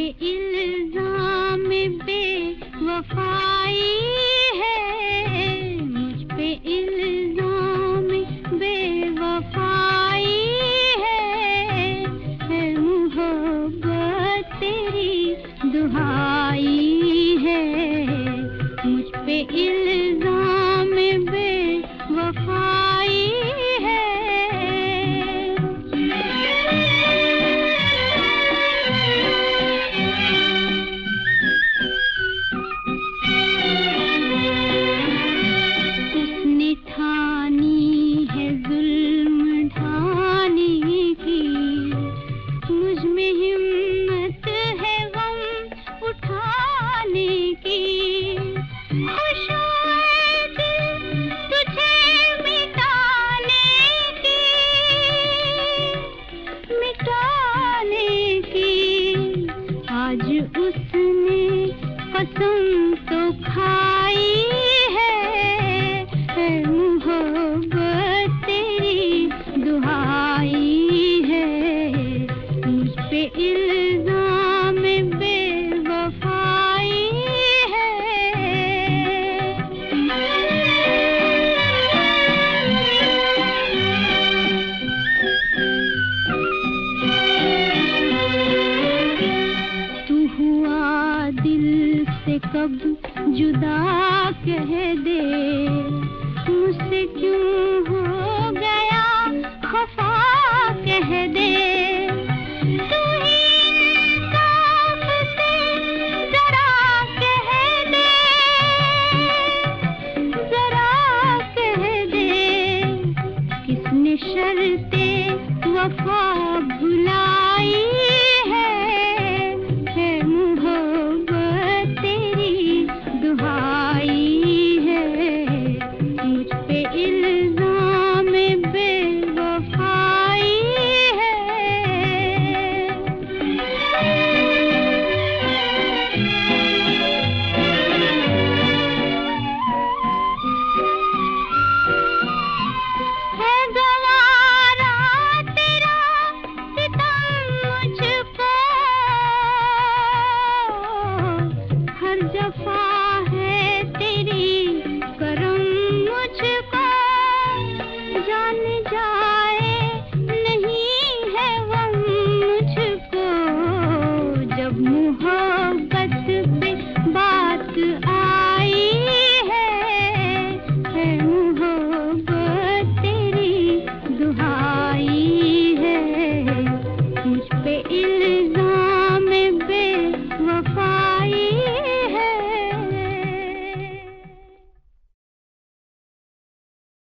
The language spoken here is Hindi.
इल्ज़ाम बेवफाई है, मुझ पे इल्ज़ाम बेवफाई है। है मोहब्बत तेरी दुहाई है, मुझ पे इल्ज़ाम वसू अब जुदा कह दे मुझसे क्यों हो गया खफा कह दे। तू शर्ते वफा वफा है तेरी करम मुझको।